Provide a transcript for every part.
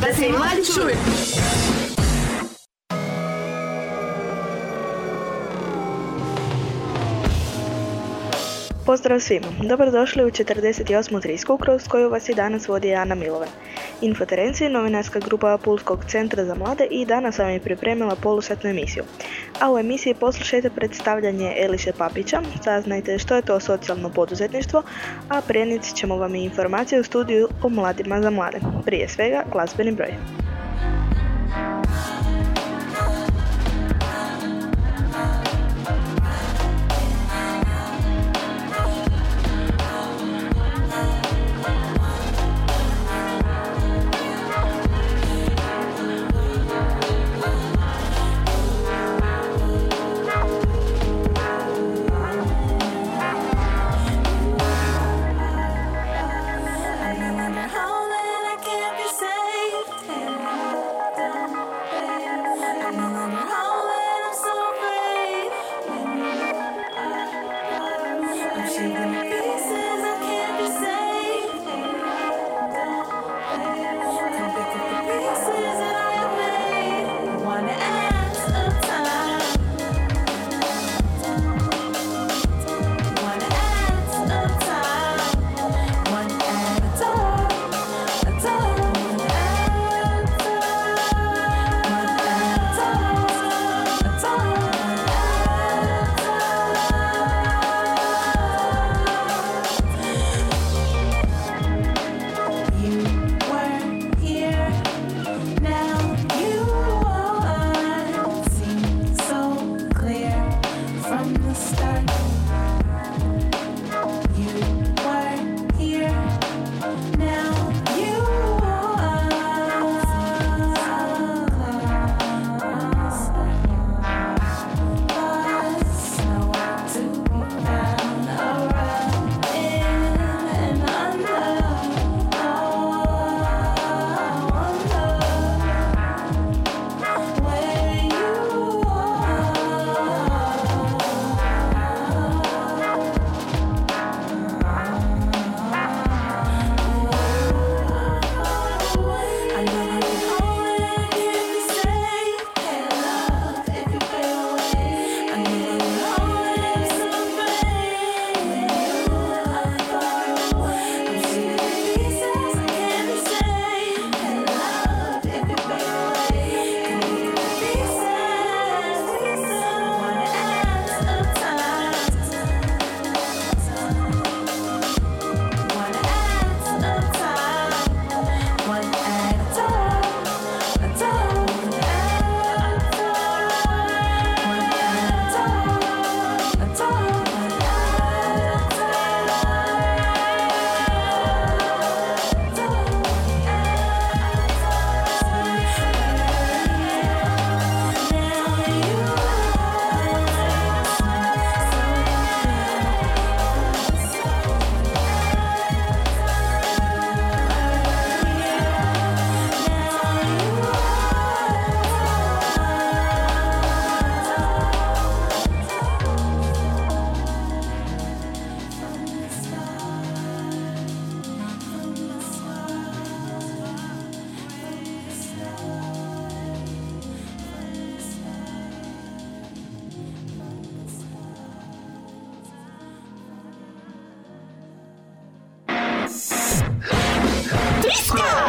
da se i Pozdrav svima, dobrodošli u 48. trisku kroz koju vas i danas vodi Ana Milovan. Infoterenci novinarska grupa Pulskog centra za mlade i danas vam je pripremila polusatnu emisiju. A u emisiji poslušajte predstavljanje Eliše Papića, saznajte što je to socijalno poduzetništvo, a prenijet ćemo vam i informacije u studiju o mladima za mlade. Prije svega, glazbeni broj.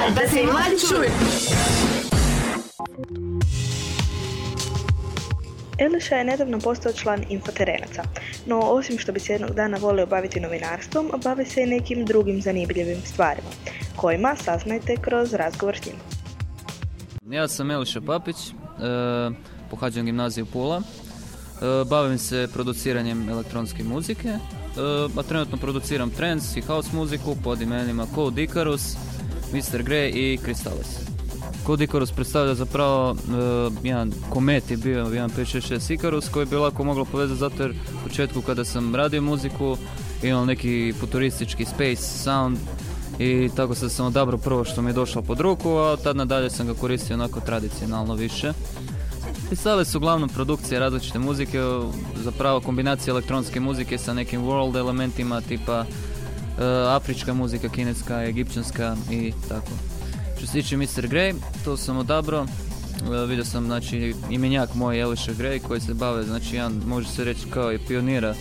Da se i mladi čuju. Eliša je nedavno postao član Infoterenaca, no osim što bi se jednog dana volio baviti novinarstvom, bavi se i nekim drugim zanimljivim stvarima, kojima saznajte kroz razgovor s njim. Ja sam Eliša Papić, e, pohađam gimnaziju Pula, e, bavim se produciranjem elektronske muzike, e, a trenutno produciram trance i house muziku pod imenima Code Icarus, Mr. Grey i Crystales. Code Icarus predstavlja zapravo uh, jedan komet je bio, jedan 566 Icarus koji bi lako moglo povezati zato jer u početku kada sam radio muziku imam neki futuristički space sound i tako sam sam odabrao prvo što mi je došlo pod ruku, a tad nadalje sam ga koristio onako tradicionalno više. Pisale su uglavnom produkcije različite muzike, zapravo kombinacija elektronske muzike sa nekim world elementima tipa afrička muzika, kineska, egipćanska i tako. Što se tiče Mr. Grey, to sam odabrao. E, vidio sam znači imenjak moj Eliša Grey koji se bave, znači jedan može se reći kao i pionira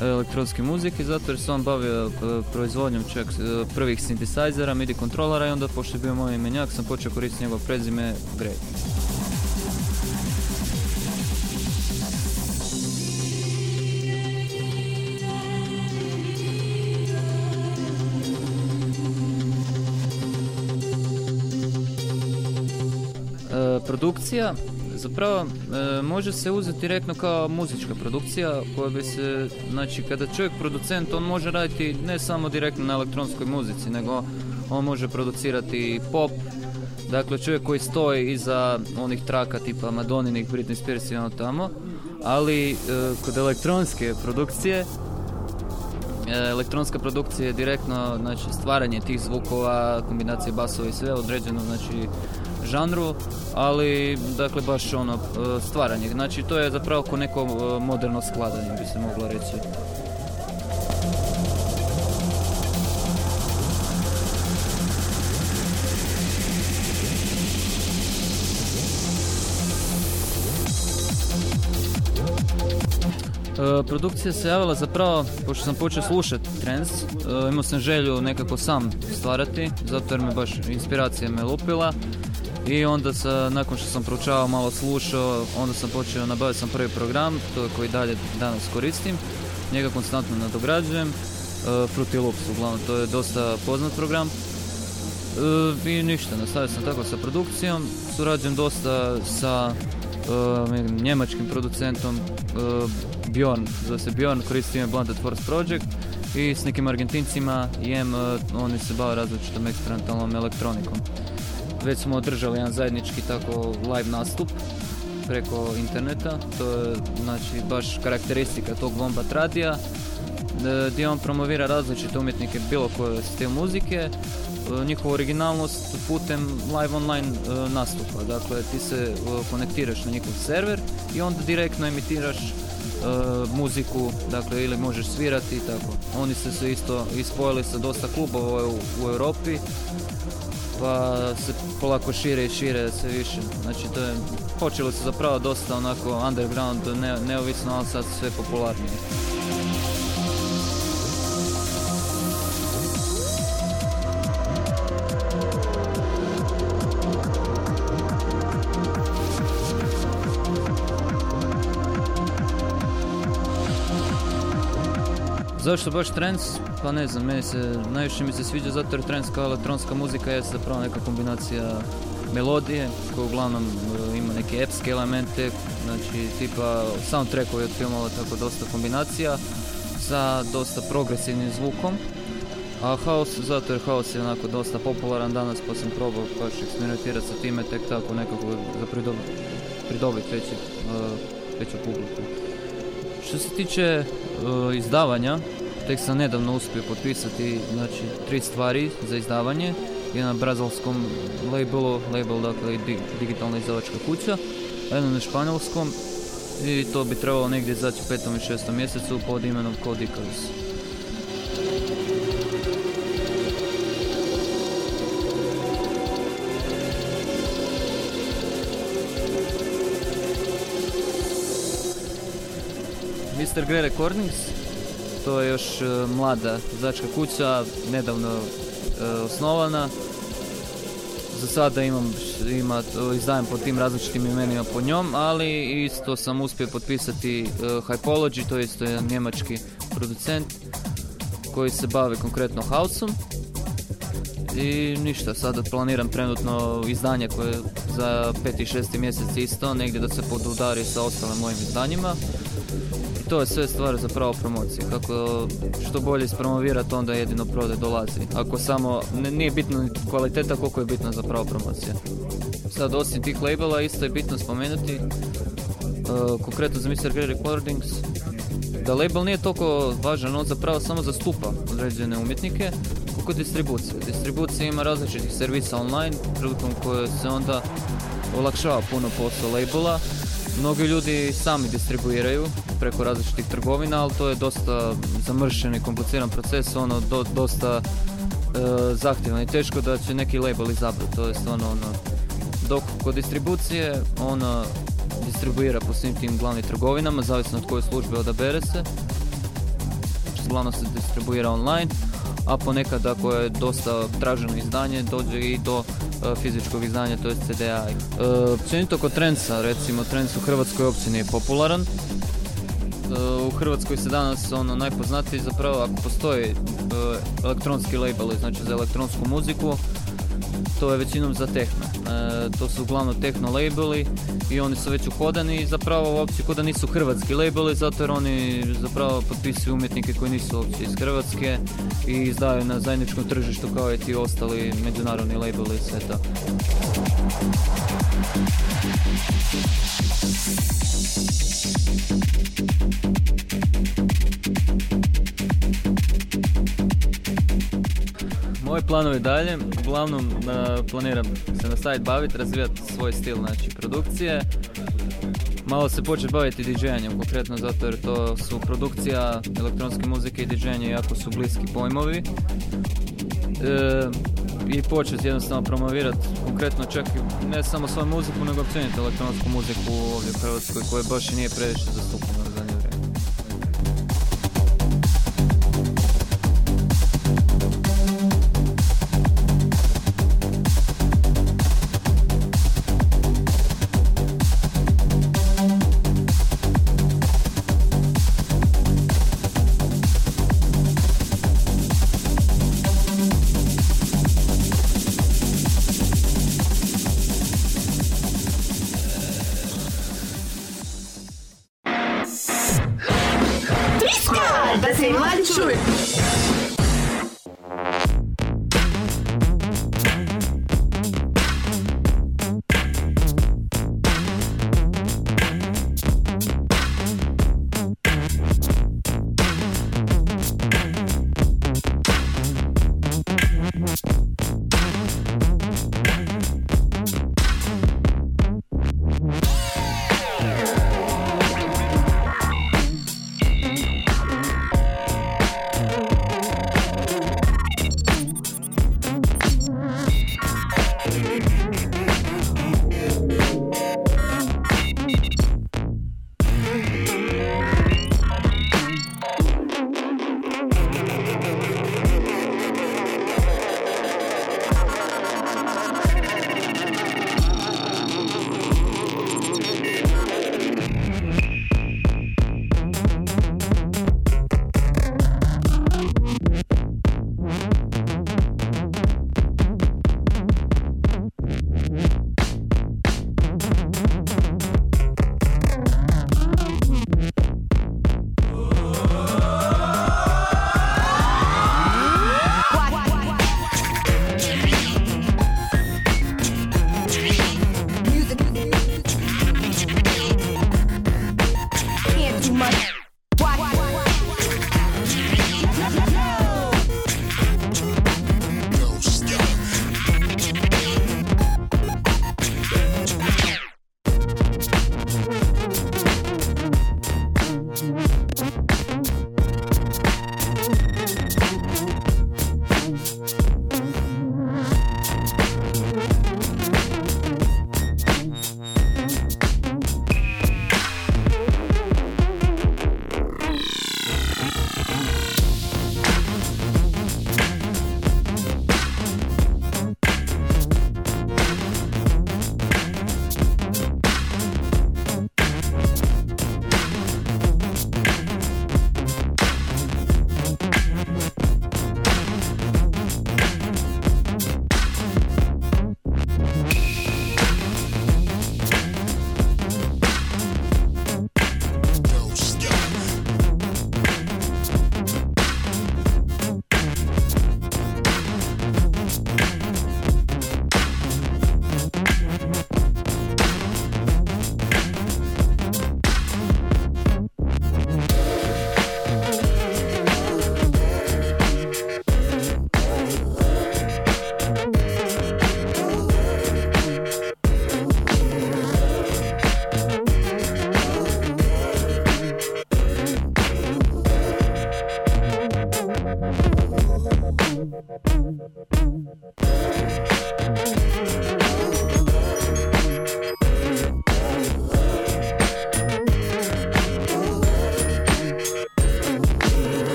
elektronske muzike zato jer se on bavio proizvodnjom čak prvih synthesizera, MIDI kontrolera i onda pošto je bio moj imenjak sam počeo koristiti njegov prezime Grey. Produkcija zapravo e, može se uzeti direktno kao muzička produkcija koja bi se, znači kada čovjek producent on može raditi ne samo direktno na elektronskoj muzici nego on može producirati pop, dakle čovjek koji stoji iza onih traka tipa Madoninih, Britney Spears i ono tamo, ali e, kod elektronske produkcije e, elektronska produkcija je direktno znači stvaranje tih zvukova, kombinacije basova i sve određeno znači žanru, ali dakle baš ono e, stvaranje. Znači to je zapravo ko neko e, moderno skladanje bi se moglo reći. E, produkcija se javila zapravo, pošto sam počeo slušati trance, imao sam želju nekako sam stvarati, zato jer me baš inspiracija me lupila i onda sa, nakon što sam proučavao, malo slušao, onda sam počeo, nabaviti sam prvi program, to koji dalje danas koristim. Njega konstantno nadograđujem. Uh, Fruity Loops, uglavnom, to je dosta poznat program. Uh, I ništa, nastavio sam tako sa produkcijom. Surađujem dosta sa uh, njemačkim producentom Bjorn, zove se Bjorn, koristim ime Blended Force Project i s nekim Argentincima jem, oni se bave različitom eksperimentalnom elektronikom već smo održali jedan zajednički tako live nastup preko interneta, to je znači baš karakteristika tog Wombat radija, e, gdje on promovira različite umjetnike bilo koje stil muzike, e, njihovu originalnost putem live online e, nastupa. Dakle, ti se konektiraš na njihov server i onda direktno emitiraš muziku, dakle ili možeš svirati i tako. Oni su se isto ispojili sa dosta klubova u, u Europi, pa se polako šire i šire sve više. Znači to je, počelo se zapravo dosta onako underground, ne, neovisno, ali sad sve popularnije. Zašto baš trance? Pa ne znam, meni se, najviše mi se sviđa zato jer trance kao elektronska muzika je zapravo neka kombinacija melodije koja uglavnom e, ima neke epske elemente, znači tipa soundtrackovi od filmova, tako dosta kombinacija sa dosta progresivnim zvukom. A house, zato jer house je onako dosta popularan danas pa sam probao baš eksperimentirati sa time tek tako nekako za pridobiti veći, uh, veću publiku. Što se tiče uh, izdavanja, tek sam nedavno uspio potpisati znači, tri stvari za izdavanje. Jedna na brazilskom labelu, label dakle digitalna izdavačka kuća, a na španjolskom i to bi trebalo negdje izaći u petom i šestom mjesecu pod imenom Code Mr. Grey Recordings, to je još e, mlada začka kuća, nedavno e, osnovana. Za sada imam, ima, izdajem pod tim različitim imenima po njom, ali isto sam uspio potpisati uh, Hypology, to je isto jedan njemački producent koji se bavi konkretno houseom. I ništa, sada planiram trenutno izdanje koje za 5. i 6. mjesec isto, negdje da se podudari sa ostalim mojim izdanjima to je sve stvar za pravo promocije. Kako što bolje ispromovirati, onda jedino prode dolazi. Ako samo, nije bitno kvaliteta koliko je bitno za pravo promocija. Sad osim tih labela isto je bitno spomenuti, uh, konkretno za Mr. Grey Recordings, da label nije toliko važan, on zapravo samo zastupa određene umjetnike, koliko distribucije. Distribucija ima različitih servisa online, prilikom koje se onda olakšava puno posao labela. Mnogi ljudi sami distribuiraju preko različitih trgovina, ali to je dosta zamršen i kompliciran proces, ono do, dosta zahtjevno i teško da će neki label izabrati. To je stvarno ono, dok kod distribucije ona distribuira po svim tim glavnim trgovinama, zavisno od koje službe odabere se. Uglavnom se distribuira online, a ponekad ako je dosta traženo izdanje, dođe i do uh, fizičkog izdanja, to je CDA. Uh, općenito kod Trensa, recimo Trends u Hrvatskoj općini je popularan. Uh, u Hrvatskoj se danas ono najpoznatiji zapravo ako postoji elektronski labeli, znači za elektronsku muziku, to je većinom za tehno. to su uglavnom techno labeli i oni su već uhodani i zapravo uopće kod da nisu hrvatski labeli zato jer oni zapravo potpisuju umjetnike koji nisu uopće iz Hrvatske i izdaju na zajedničkom tržištu kao i ti ostali međunarodni labeli sve to. Moji planovi dalje, uglavnom planiram se nastaviti baviti, razvijati svoj stil znači, produkcije. Malo se početi baviti DJ-anjem konkretno zato jer to su produkcija elektronske muzike i DJ-anje jako su bliski pojmovi. E, I početi jednostavno promovirati konkretno čak ne samo svoju muziku nego općenito elektronsku muziku ovdje u Hrvatskoj koja baš i nije previše zastupljena.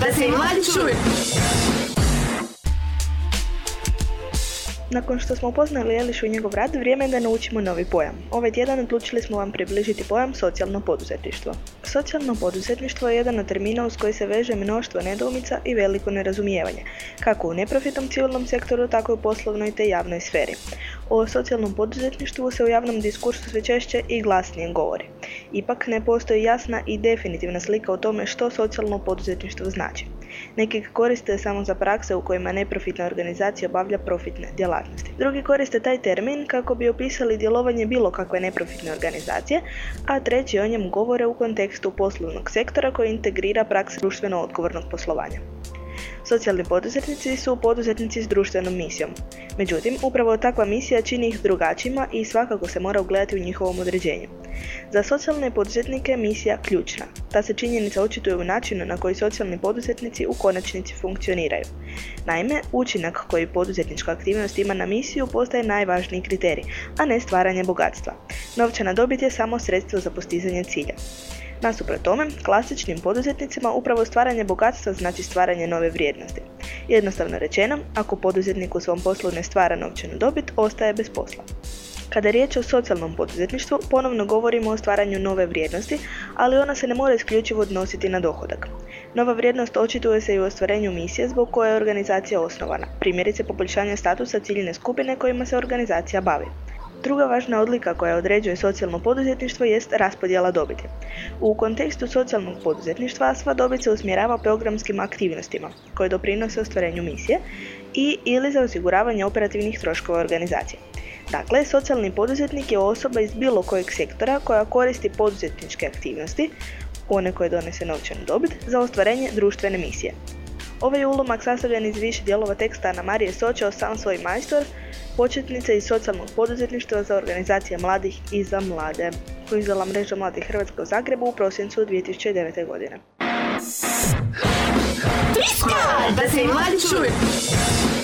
Da se i mladi čuju. Nakon što smo upoznali Elišu i njegov rad, vrijeme je da naučimo novi pojam. Ovaj tjedan odlučili smo vam približiti pojam socijalno poduzetništvo. Socijalno poduzetništvo je jedan od termina uz koji se veže mnoštvo nedoumica i veliko nerazumijevanje, kako u neprofitnom civilnom sektoru, tako i u poslovnoj te javnoj sferi. O socijalnom poduzetništvu se u javnom diskursu sve češće i glasnije govori. Ipak ne postoji jasna i definitivna slika o tome što socijalno poduzetništvo znači. Neki ga koriste samo za prakse u kojima neprofitna organizacija obavlja profitne djelatnosti. Drugi koriste taj termin kako bi opisali djelovanje bilo kakve neprofitne organizacije, a treći o njem govore u kontekstu poslovnog sektora koji integrira praksu društveno odgovornog poslovanja. Socijalni poduzetnici su poduzetnici s društvenom misijom. Međutim, upravo takva misija čini ih drugačijima i svakako se mora ugledati u njihovom određenju. Za socijalne poduzetnike misija ključna. Ta se činjenica očituje u načinu na koji socijalni poduzetnici u konačnici funkcioniraju. Naime, učinak koji poduzetnička aktivnost ima na misiju postaje najvažniji kriterij, a ne stvaranje bogatstva. Novčana dobit je samo sredstvo za postizanje cilja. Nasuprot tome, klasičnim poduzetnicima upravo stvaranje bogatstva znači stvaranje nove vrijednosti. Jednostavno rečeno, ako poduzetnik u svom poslu ne stvara novčanu dobit, ostaje bez posla. Kada je riječ o socijalnom poduzetništvu, ponovno govorimo o stvaranju nove vrijednosti, ali ona se ne mora isključivo odnositi na dohodak. Nova vrijednost očituje se i u ostvarenju misije zbog koje je organizacija osnovana, primjerice poboljšanje statusa ciljne skupine kojima se organizacija bavi. Druga važna odlika koja određuje socijalno poduzetništvo jest raspodjela dobiti. U kontekstu socijalnog poduzetništva sva dobit se usmjerava programskim aktivnostima koje doprinose ostvarenju misije i ili za osiguravanje operativnih troškova organizacije. Dakle, socijalni poduzetnik je osoba iz bilo kojeg sektora koja koristi poduzetničke aktivnosti, one koje donese novčanu dobit, za ostvarenje društvene misije. Ovaj ulomak sastavljen iz više dijelova teksta na Marije Sočeo Sam svoj majstor, početnica iz socijalnog poduzetništva za organizacije mladih i za mlade, koju izdala mreža mladih Hrvatske u Zagrebu u prosincu 2009. godine. Da se mladi.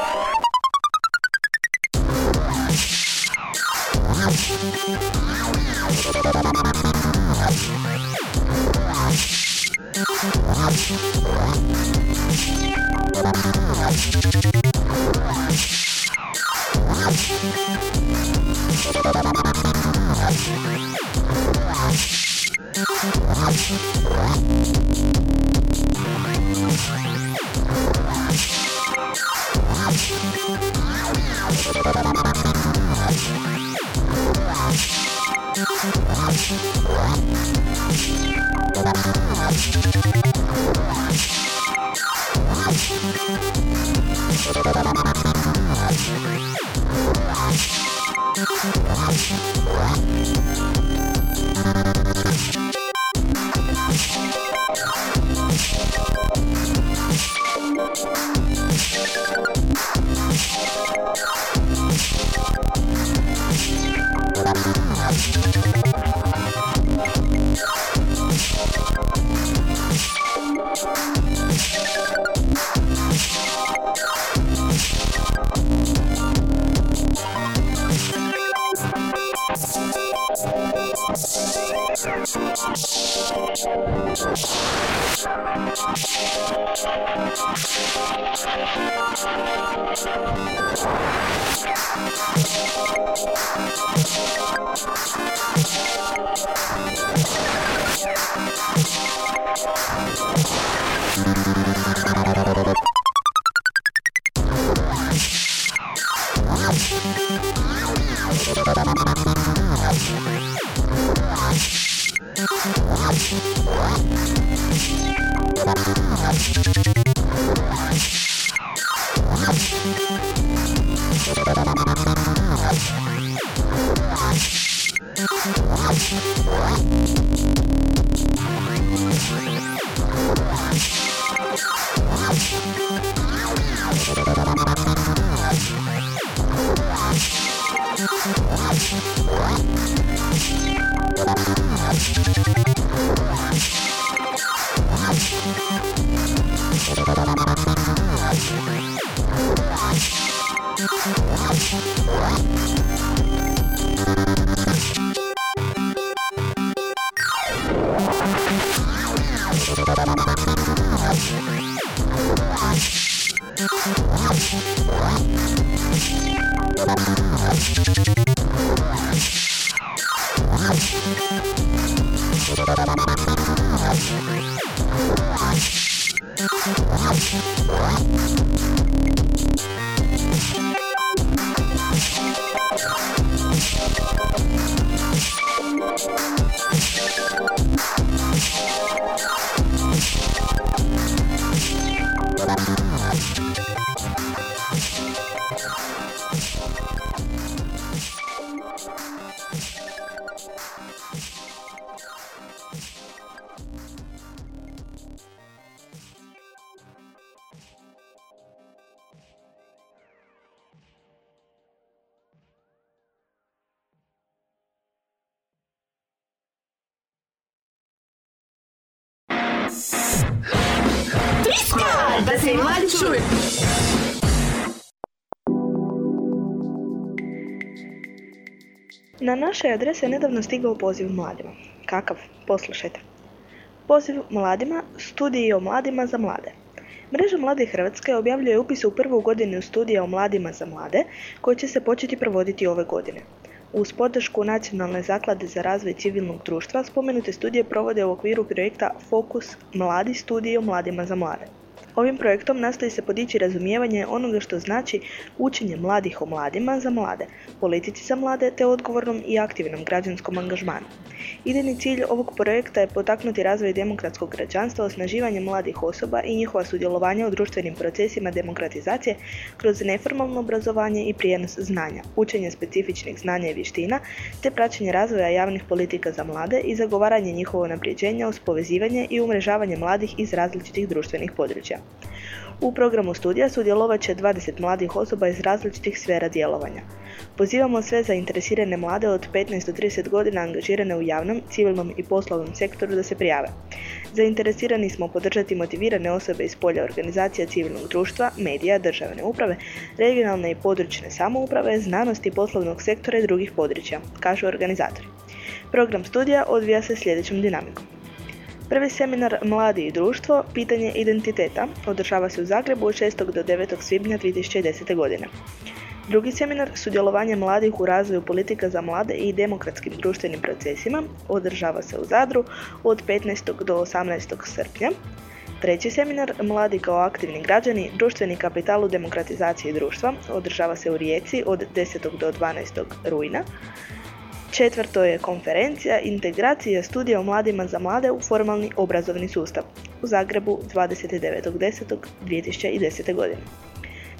Bye. Da se mladi čuju. Na naše adrese nedavno stigao poziv mladima. Kakav? Poslušajte. Poziv mladima, studiji o mladima za mlade. Mreža Mlade Hrvatske objavljuje upis u prvu godinu studija o mladima za mlade, koji će se početi provoditi ove godine. Uz podršku Nacionalne zaklade za razvoj civilnog društva spomenute studije provode u okviru projekta Fokus Mladi studije o mladima za mlade. Ovim projektom nastoji se podići razumijevanje onoga što znači učenje mladih o mladima za mlade, politici za mlade te odgovornom i aktivnom građanskom angažmanu. Idejni cilj ovog projekta je potaknuti razvoj demokratskog građanstva, osnaživanje mladih osoba i njihova sudjelovanja u društvenim procesima demokratizacije kroz neformalno obrazovanje i prijenos znanja, učenje specifičnih znanja i vještina, te praćenje razvoja javnih politika za mlade i zagovaranje njihovog napređenja uz povezivanje i umrežavanje mladih iz različitih društvenih područja. U programu studija sudjelovat će 20 mladih osoba iz različitih sfera djelovanja. Pozivamo sve zainteresirane mlade od 15 do 30 godina angažirane u javnom, civilnom i poslovnom sektoru da se prijave. Zainteresirani smo podržati motivirane osobe iz polja organizacija civilnog društva, medija, državne uprave, regionalne i područne samouprave, znanosti, poslovnog sektora i drugih područja, kažu organizatori. Program studija odvija se sljedećom dinamikom. Prvi seminar Mladi i društvo, pitanje identiteta, održava se u Zagrebu od 6. do 9. svibnja 2010. godine. Drugi seminar, sudjelovanje mladih u razvoju politika za mlade i demokratskim društvenim procesima, održava se u Zadru od 15. do 18. srpnja. Treći seminar, Mladi kao aktivni građani, društveni kapital u demokratizaciji društva, održava se u Rijeci od 10. do 12. rujna. Četvrto je konferencija Integracija studija o mladima za mlade u formalni obrazovni sustav u Zagrebu 29.10.2010. godine.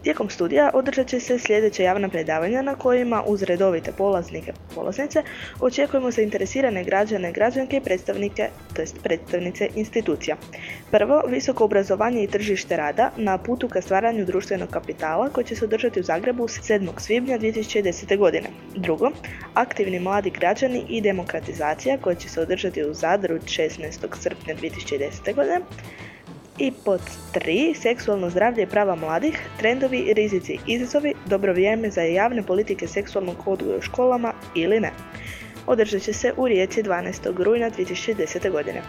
Tijekom studija održat će se sljedeća javna predavanja na kojima uz redovite polaznike polaznice očekujemo zainteresirane građane, građanke i predstavnike, jest predstavnice institucija. Prvo, visoko obrazovanje i tržište rada na putu ka stvaranju društvenog kapitala koji će se održati u Zagrebu 7. svibnja 2010. godine. Drugo, aktivni mladi građani i demokratizacija koja će se održati u Zadru 16. srpnja 2010. godine. I pod 3. Seksualno zdravlje i prava mladih, trendovi, rizici, izazovi, dobro vrijeme za javne politike seksualnog odgoja u školama ili ne. Održat će se u Rijeci 12. rujna 2010. godine.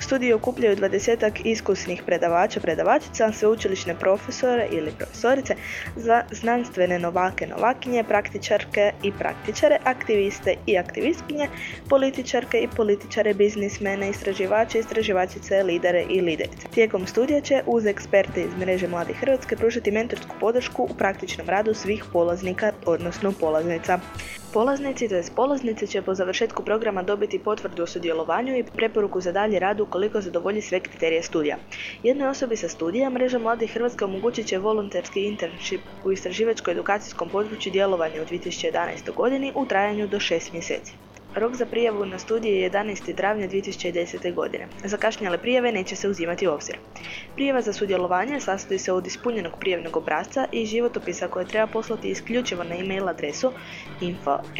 Studiju okupljaju dvadesetak iskusnih predavača, predavačica, sveučilišne profesore ili profesorice, za znanstvene novake, novakinje, praktičarke i praktičare, aktiviste i aktivistkinje, političarke i političare, biznismene, istraživače, istraživačice, lidere i liderice. Tijekom studija će uz eksperte iz mreže Mladih Hrvatske pružiti mentorsku podršku u praktičnom radu svih polaznika, odnosno polaznica. Polaznici, to polaznici će po završetku programa dobiti potvrdu o sudjelovanju i preporuku za dalje rad ukoliko zadovolji sve kriterije studija. Jednoj osobi sa studija mreža Mladih Hrvatska omogućit će volonterski internship u istraživačko-edukacijskom području djelovanja u 2011. godini u trajanju do 6 mjeseci. Rok za prijavu na studije je 11. travnja 2010. godine. Zakašnjale prijave neće se uzimati u obzir. Prijava za sudjelovanje sastoji se od ispunjenog prijavnog obrazca i životopisa koje treba poslati isključivo na e-mail adresu info.mmh.hr.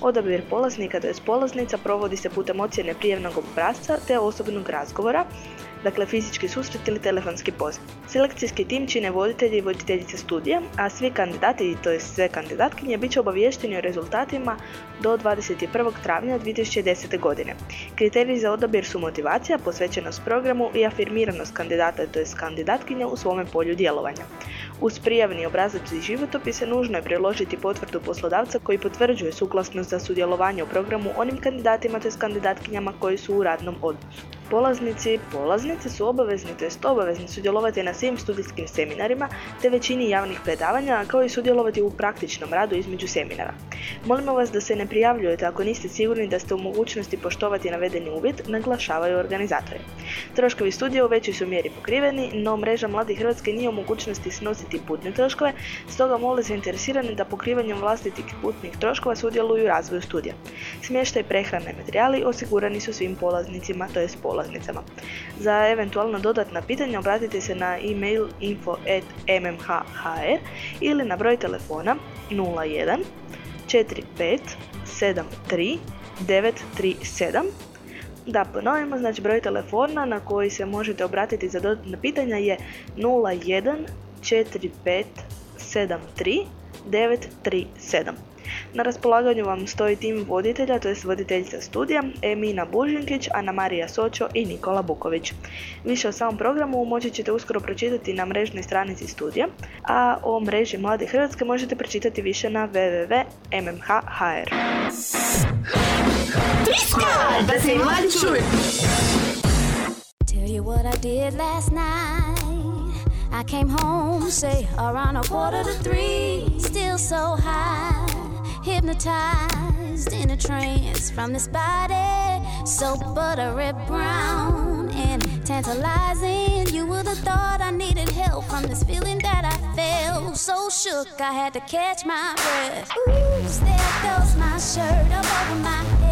Odabir polaznika, to je polaznica, provodi se putem ocjene prijavnog obrazca te osobnog razgovora, dakle fizički susret ili telefonski poziv. Selekcijski tim čine voditelji i voditeljice studija, a svi kandidati, to je sve kandidatkinje, bit će obaviješteni o rezultatima do 21. travnja 2010. godine. Kriteriji za odabir su motivacija, posvećenost programu i afirmiranost kandidata, to je kandidatkinja u svome polju djelovanja. Uz prijavni obrazac i životopise nužno je priložiti potvrdu poslodavca koji potvrđuje suklasnost za sudjelovanje u programu onim kandidatima te s kandidatkinjama koji su u radnom odnosu. Polaznici polaznice su obavezni, jest obavezni sudjelovati na svim studijskim seminarima te većini javnih predavanja, kao i sudjelovati u praktičnom radu između seminara. Molimo vas da se ne prijavljujete ako niste sigurni da ste u mogućnosti poštovati navedeni uvjet, naglašavaju organizatori. Troškovi studija u većoj su mjeri pokriveni, no mreža Mladih Hrvatske nije u mogućnosti snositi putne troškove, stoga mole zainteresirani da pokrivanjem vlastitih putnih troškova sudjeluju u razvoju studija. Smještaj prehrane materijali osigurani su svim polaznicima, to je polaznicama. Za eventualno dodatna pitanja obratite se na e-mail info.mmh.hr ili na broj telefona 01 45 73 937 da ponovimo, znači broj telefona na koji se možete obratiti za dodatna pitanja je 01 45 73 937. Na raspolaganju vam stoji tim voditelja, to je voditeljica studija, Emina Bužinkić, Ana Marija Sočo i Nikola Buković. Više o samom programu moći ćete uskoro pročitati na mrežnoj stranici studija, a o mreži Mlade Hrvatske možete pročitati više na www.mmh.hr. Da se mladi čuju! Tell you what I did last night. I came home, say around a quarter to three, still so high. Hypnotized in a trance from this body so buttery brown and tantalizing. You would have thought I needed help from this feeling that I felt. So shook, I had to catch my breath. Ooh, there goes my shirt up over my head.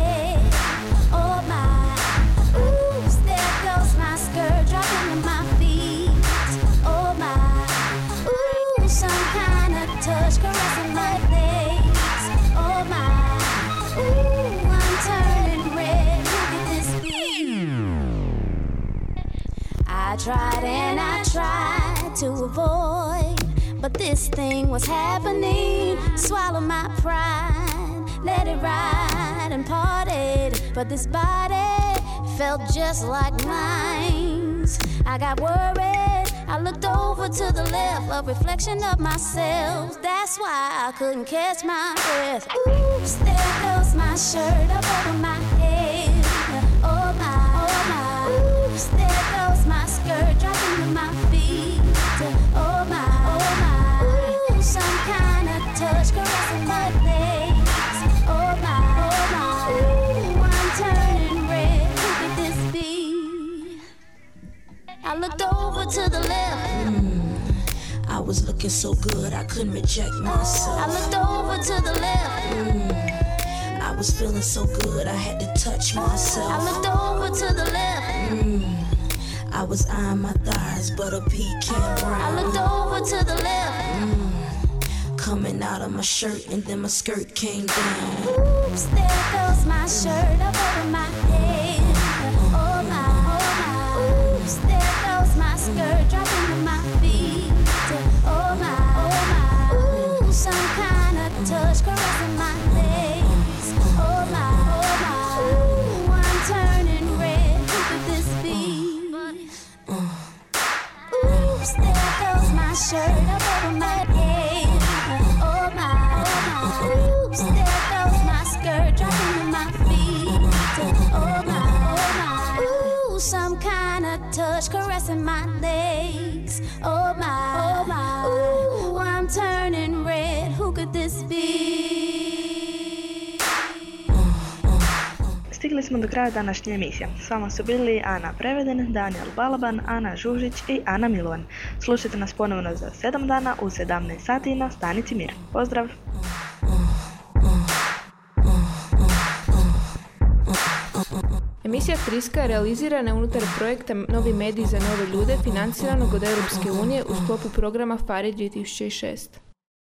I tried and I tried to avoid, but this thing was happening. Swallow my pride, let it ride and parted. But this body felt just like mine. I got worried. I looked over to the left, a reflection of myself. That's why I couldn't catch my breath. Oops, there goes my shirt up over my was looking so good, I couldn't reject myself. I looked over to the left. Mm, I was feeling so good, I had to touch myself. I looked over to the left. Mm, I was eyeing my thighs, but a pecan brown. I looked over to the left. Mm, coming out of my shirt, and then my skirt came down. Oops, there goes my shirt up over my head. Oh my, oh my. Oops, there goes my skirt dropping to my smo do kraja današnje emisije. S vama su bili Ana Preveden, Daniel Balaban, Ana Žužić i Ana Milovan. Slušajte nas ponovno za 7 dana u 17 sati na stanici Mir. Pozdrav! Emisija Triska je realizirana unutar projekta Novi mediji za nove ljude financiranog od Europske unije u sklopu programa FARI 2006.